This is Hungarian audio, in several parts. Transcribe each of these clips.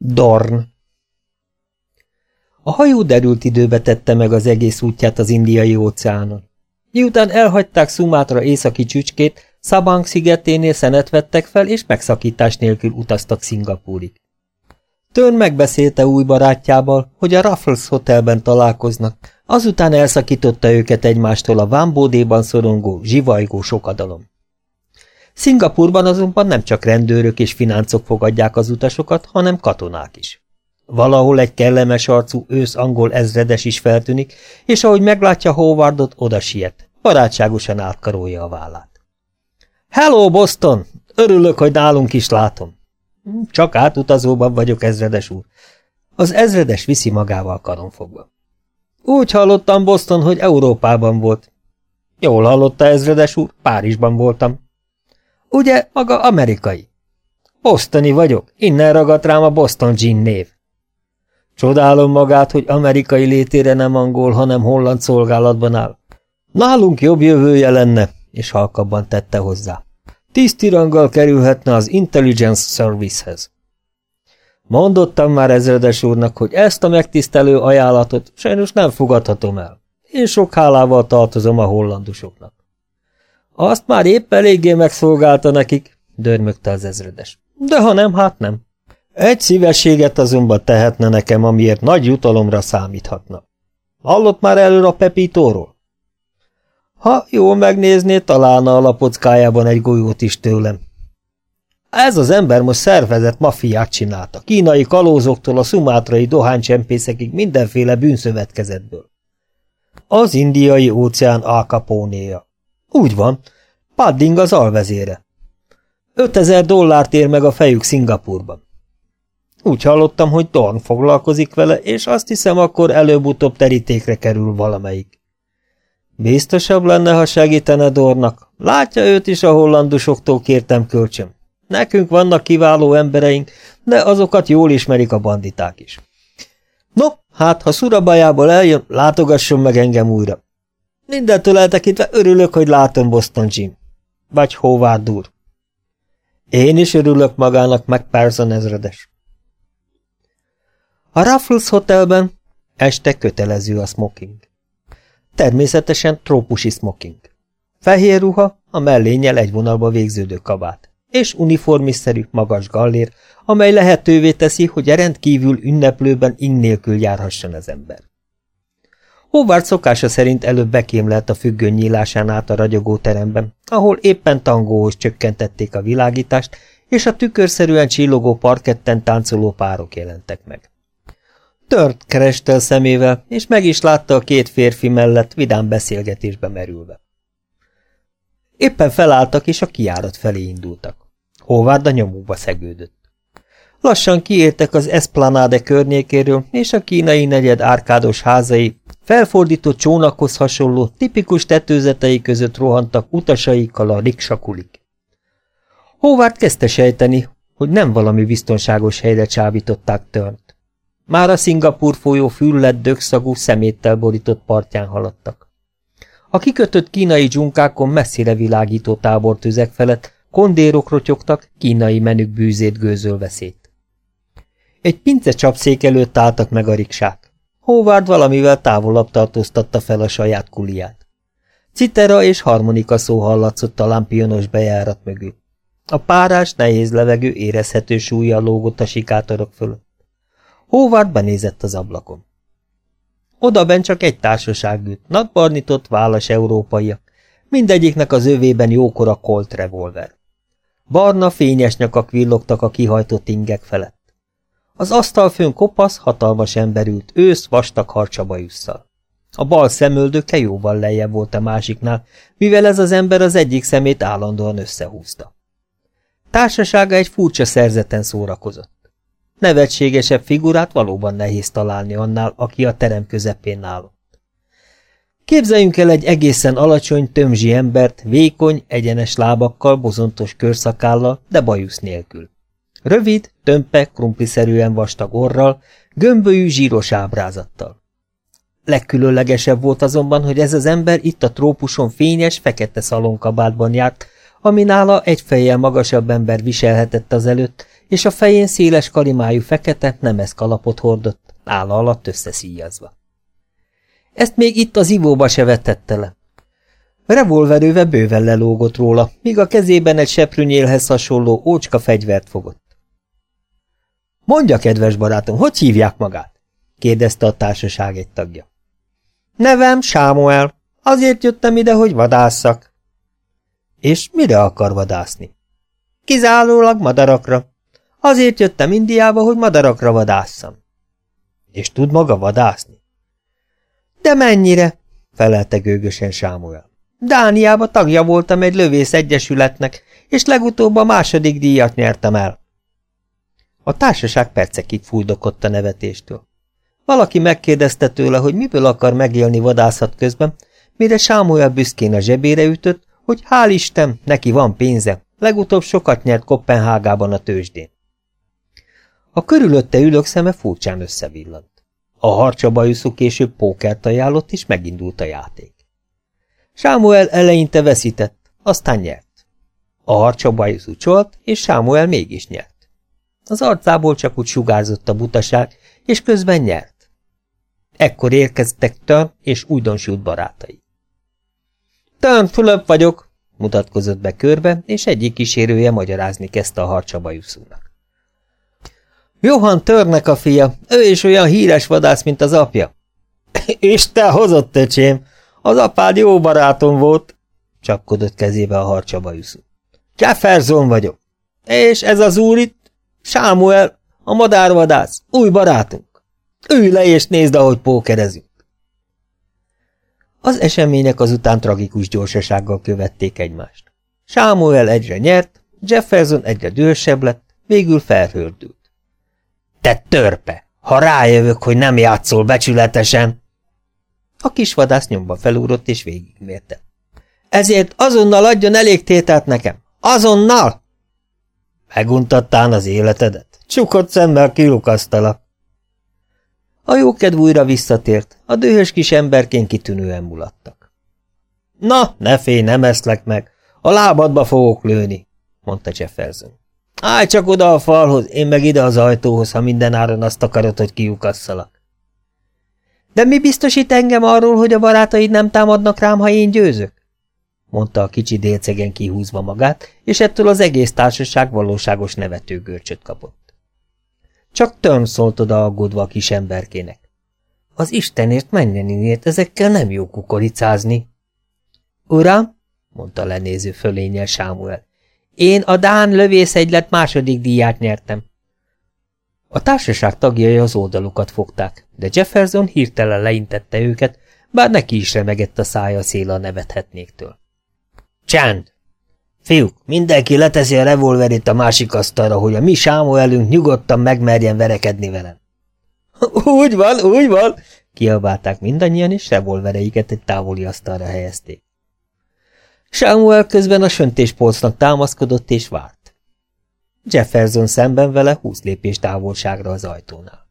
Dorn A hajó derült időbe tette meg az egész útját az indiai óceánon. Miután elhagyták Szumátra északi csücskét, Szabang szigeténél szenet vettek fel, és megszakítás nélkül utaztak Szingapúrig. Tön megbeszélte új barátjával, hogy a Raffles Hotelben találkoznak, azután elszakította őket egymástól a vámbódéban szorongó, zsivajgó sokadalom. Szingapurban azonban nem csak rendőrök és fináncok fogadják az utasokat, hanem katonák is. Valahol egy kellemes arcú ősz angol ezredes is feltűnik, és ahogy meglátja Howardot, oda siet, barátságosan átkarolja a vállát. Hello, Boston! Örülök, hogy nálunk is látom. Csak átutazóban vagyok, ezredes úr. Az ezredes viszi magával karonfogva. Úgy hallottam, Boston, hogy Európában volt. Jól hallotta, ezredes úr, Párizsban voltam. Ugye, maga amerikai? Bostoni vagyok, innen ragadt rám a Boston Gin név. Csodálom magát, hogy amerikai létére nem angol, hanem holland szolgálatban áll. Nálunk jobb jövője lenne, és halkabban tette hozzá. Tisztiranggal kerülhetne az Intelligence Servicehez. Mondottam már ezredes úrnak, hogy ezt a megtisztelő ajánlatot sajnos nem fogadhatom el. Én sok hálával tartozom a hollandusoknak. Azt már épp eléggé megszolgálta nekik, dörmögte az ezredes. De ha nem, hát nem. Egy szívességet azonban tehetne nekem, amiért nagy jutalomra számíthatna. Hallott már előre a Pepítóról? Ha jól megnézné, találna a lapockájában egy golyót is tőlem. Ez az ember most szervezett mafiát csinálta, kínai kalózoktól a szumátrai dohánycsempészekig mindenféle bűnszövetkezetből. Az indiai óceán Alkapónéja. Úgy van, Padding az alvezére. 5000 dollárt ér meg a fejük Szingapurban. Úgy hallottam, hogy Dorn foglalkozik vele, és azt hiszem, akkor előbb-utóbb terítékre kerül valamelyik. Biztosabb lenne, ha segítene Dornak. Látja őt is a hollandusoktól kértem kölcsön. Nekünk vannak kiváló embereink, de azokat jól ismerik a banditák is. No, hát, ha Szurabajából eljön, látogasson meg engem újra. Mindentől eltekintve örülök, hogy látom Boston Jim. Vagy Howard úr. Én is örülök magának, meg Person ezredes. A Raffles Hotelben este kötelező a smoking. Természetesen trópusi smoking. Fehér ruha, a mellénnyel egy vonalba végződő kabát, és uniformiszerű, magas gallér, amely lehetővé teszi, hogy a rendkívül ünneplőben ing nélkül járhasson az ember. Howard szokása szerint előbb bekémlelt a függöny nyílásán át a ragyogó teremben, ahol éppen tangóhoz csökkentették a világítást, és a tükörszerűen csillogó parketten táncoló párok jelentek meg. Tört kereste a szemével, és meg is látta a két férfi mellett vidám beszélgetésbe merülve. Éppen felálltak, és a kiárat felé indultak. Howard a nyomukba szegődött. Lassan kiértek az Esplanade környékéről, és a kínai negyed árkádos házai felfordított csónakhoz hasonló, tipikus tetőzetei között rohantak utasaikkal a riksakulik. Howard kezdte sejteni, hogy nem valami biztonságos helyre csábították Törnt. Már a Szingapur folyó füllett dögszagú szeméttel borított partján haladtak. A kikötött kínai dzsunkákon messzire világító tábortüzek felett kondérok rotyogtak, kínai menük bűzét gőzölve szét. Egy pince csapszék előtt álltak meg a riksák. Howard valamivel távolabb tartóztatta fel a saját kuliát. Citera és harmonika szó hallatszott a lámpionos bejárat mögül. A párás, nehéz levegő érezhető súlya lógott a sikátorok fölött. Howard benézett az ablakon. Odaben csak egy társaság ült, nadbarnitott, válas európaiak, mindegyiknek az övében jókora Colt revolver. Barna, fényes nyakak villogtak a kihajtott ingek felett. Az asztalfőn kopasz, hatalmas ember ült, ősz, vastag harcsabajusszal. A bal szemöldöke jóval lejjebb volt a másiknál, mivel ez az ember az egyik szemét állandóan összehúzta. Társasága egy furcsa szerzeten szórakozott. Nevetségesebb figurát valóban nehéz találni annál, aki a terem közepén állott. Képzeljünk el egy egészen alacsony, tömzsi embert, vékony, egyenes lábakkal, bozontos körszakállal, de bajusz nélkül. Rövid, tömpe, krumpliszerűen vastag orral, gömbölyű, zsíros ábrázattal. Legkülönlegesebb volt azonban, hogy ez az ember itt a trópuson fényes, fekete szalonkabátban járt, ami nála egy fejjel magasabb ember viselhetett az előtt, és a fején széles kalimájú fekete, nemes kalapot hordott, álla alatt összeszíjazva. Ezt még itt az ivóba se vetette le. Revolverőve bőven lelógott róla, míg a kezében egy seprűnyélhez hasonló ócska fegyvert fogott. Mondja, kedves barátom, hogy hívják magát? kérdezte a társaság egy tagja. Nevem Sámuel. Azért jöttem ide, hogy vadásszak. És mire akar vadászni? Kizárólag madarakra. Azért jöttem Indiába, hogy madarakra vadásszam. És tud maga vadászni? De mennyire? felelte gőgösen Sámuel. Dániába tagja voltam egy lövész egyesületnek, és legutóbb a második díjat nyertem el. A társaság percekig fújdokott a nevetéstől. Valaki megkérdezte tőle, hogy miből akar megélni vadászat közben, mire Sámuel büszkén a zsebére ütött, hogy hál' Isten, neki van pénze, legutóbb sokat nyert Kopenhágában a tőzsdén. A körülötte ülők szeme furcsán összevillant. A harcsabajuszú később pókert ajánlott, és megindult a játék. Sámuel eleinte veszített, aztán nyert. A harcsabajuszú csolt, és Sámuel mégis nyert. Az arcából csak úgy sugárzott a butaság, és közben nyert. Ekkor érkeztek Tön és újdonsült barátai. Tön, Fülöp vagyok, mutatkozott be körbe, és egyik kísérője magyarázni kezdte a harcsabajuszúnak. Johan Törnek a fia, ő is olyan híres vadász, mint az apja. Isten hozott, öcsém, az apád jó barátom volt, csapkodott kezébe a harcsabajuszú. Jefferson vagyok. És ez az úr itt? Sámuel, a madárvadász, új barátunk. Ülj le és nézd, ahogy pókerezünk. Az események azután tragikus gyorsasággal követték egymást. Sámuel egyre nyert, Jefferson egyre dühösebb lett, végül felhördült. Te törpe! Ha rájövök, hogy nem játszol becsületesen! A kis vadász nyomba felúrott és végigmérte. Ezért azonnal adjon elég tételt nekem! Azonnal! Meguntattán az életedet? Csukott szemmel kilukasztalak. A jókedv újra visszatért, a dühös kis emberkén kitűnően mulattak. Na, ne félj, nem eszlek meg, a lábadba fogok lőni, mondta Jefferson. Állj csak oda a falhoz, én meg ide az ajtóhoz, ha minden áron azt akarod, hogy kiukasszalak. De mi biztosít engem arról, hogy a barátaid nem támadnak rám, ha én győzök? Mondta a kicsi délcegen kihúzva magát, és ettől az egész társaság valóságos nevetőgörcsöt kapott. Csak Törn szólt oda aggódva a kis emberkének. Az Istenért menjeninért ezekkel nem jó kukoricázni. Uram, mondta lenéző fölényel Sámuel, én a Dán lövészegylet második díját nyertem. A társaság tagjai az oldalukat fogták, de Jefferson hirtelen leintette őket, bár neki is remegett a szája szél a nevethetnéktől. Csend! Fiúk, mindenki leteszi a revolverét a másik asztalra, hogy a mi sámuelünk nyugodtan megmerjen verekedni velem. Úgy van, úgy van! Kiabálták mindannyian, és revolvereiket egy távoli asztalra helyezték. Samuel közben a söntéspolcnak támaszkodott és várt. Jefferson szemben vele húsz lépés távolságra az ajtónál.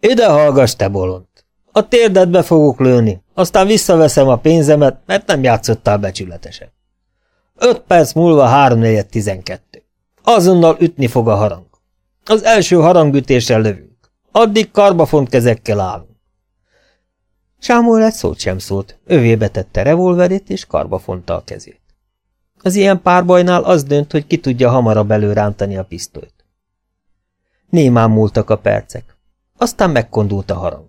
Ide hallgass, te bolond! A térdedbe fogok lőni, aztán visszaveszem a pénzemet, mert nem játszottál becsületesen. Öt perc múlva háromnegyed tizenkettő. Azonnal ütni fog a harang. Az első harangütésre lövünk. Addig karbafont kezekkel állunk. Sámuel egy szót sem szólt, övébe tette revolverét, és karba fonta a kezét. Az ilyen párbajnál az dönt, hogy ki tudja hamarabb előrántani a pisztolyt. Némán múltak a percek. Aztán megkondult a harang.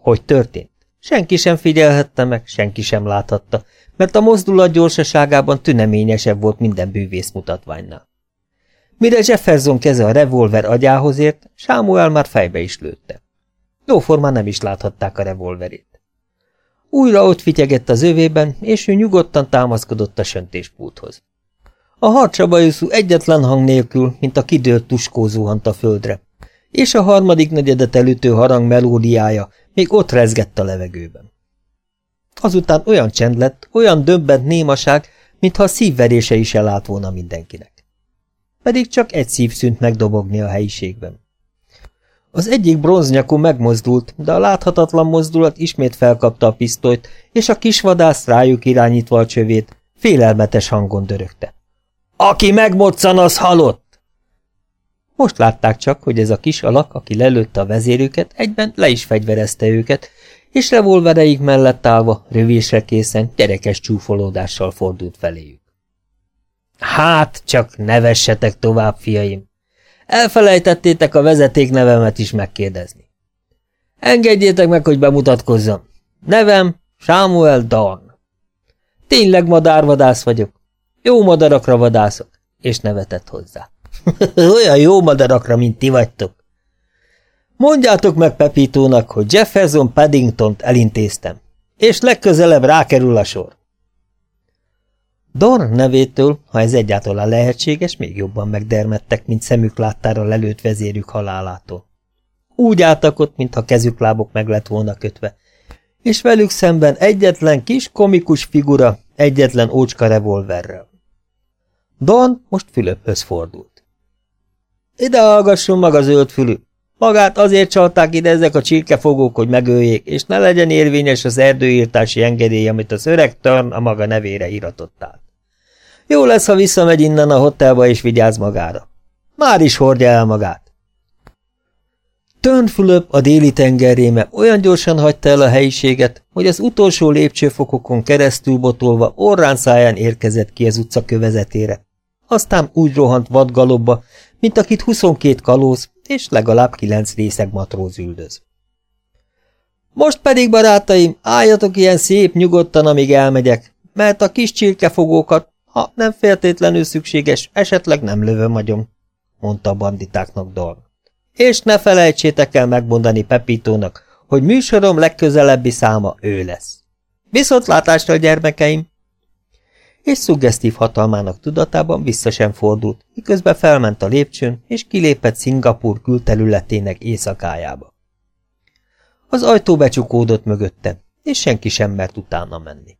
Hogy történt? Senki sem figyelhette meg, senki sem láthatta, mert a mozdulat gyorsaságában tüneményesebb volt minden bűvész mutatványnál. Mire Jefferson keze a revolver agyához ért, Sámuel már fejbe is lőtte. Jóformán nem is láthatták a revolverét. Újra ott fityegett az övében, és ő nyugodtan támaszkodott a söntéspulthoz. A harcsabajuszú egyetlen hang nélkül, mint a kidőlt tuskó zuhant a földre, és a harmadik negyedet elütő harang melódiája még ott rezgett a levegőben. Azután olyan csend lett, olyan döbbent némaság, mintha a szívverése is elállt volna mindenkinek. Pedig csak egy szív szűnt megdobogni a helyiségben. Az egyik bronznyakú megmozdult, de a láthatatlan mozdulat ismét felkapta a pisztolyt, és a kisvadász rájuk irányítva a csövét, félelmetes hangon dörögte. Aki megmoccan, az halott! Most látták csak, hogy ez a kis alak, aki lelőtte a vezérüket, egyben le is fegyverezte őket, és revolvereik mellett állva, rövésre készen, gyerekes csúfolódással fordult feléjük. Hát, csak nevessetek tovább, fiaim! Elfelejtettétek a vezeték nevemet is megkérdezni. Engedjétek meg, hogy bemutatkozzam. Nevem Samuel Dorn. Tényleg madárvadász vagyok. Jó madarakra vadászok, és nevetett hozzá. Olyan jó madarakra, mint ti vagytok. Mondjátok meg Pepítónak, hogy Jefferson Paddingtont elintéztem, és legközelebb rákerül a sor. Dorn nevétől, ha ez egyáltalán lehetséges, még jobban megdermedtek, mint szemük láttára lelőtt vezérük halálától. Úgy álltak ott, mintha kezük lábok meg lett volna kötve, és velük szemben egyetlen kis komikus figura, egyetlen ócska revolverrel. Don most Fülöphöz fordult. Ide hallgasson maga zöldfülű! Magát azért csalták ide ezek a csirkefogók, hogy megöljék, és ne legyen érvényes az erdőírtási engedély, amit az öreg Törn a maga nevére iratott át. Jó lesz, ha visszamegy innen a hotelba és vigyáz magára. Már is hordja el magát. Turnfülöp a déli tengerréme olyan gyorsan hagyta el a helyiséget, hogy az utolsó lépcsőfokokon keresztül botolva orrán száján érkezett ki az utca kövezetére. Aztán úgy rohant vadgalobba, mint akit 22 kalóz és legalább kilenc részeg matróz üldöz. Most pedig, barátaim, álljatok ilyen szép nyugodtan, amíg elmegyek, mert a kis csirkefogókat, ha nem feltétlenül szükséges, esetleg nem lövöm agyom, mondta a banditáknak Dorn. És ne felejtsétek el megmondani Pepítónak, hogy műsorom legközelebbi száma ő lesz. Viszontlátásra, gyermekeim! És szuggesztív hatalmának tudatában vissza sem fordult, miközben felment a lépcsőn, és kilépett Szingapur külterületének éjszakájába. Az ajtó becsukódott mögötte, és senki sem mert utána menni.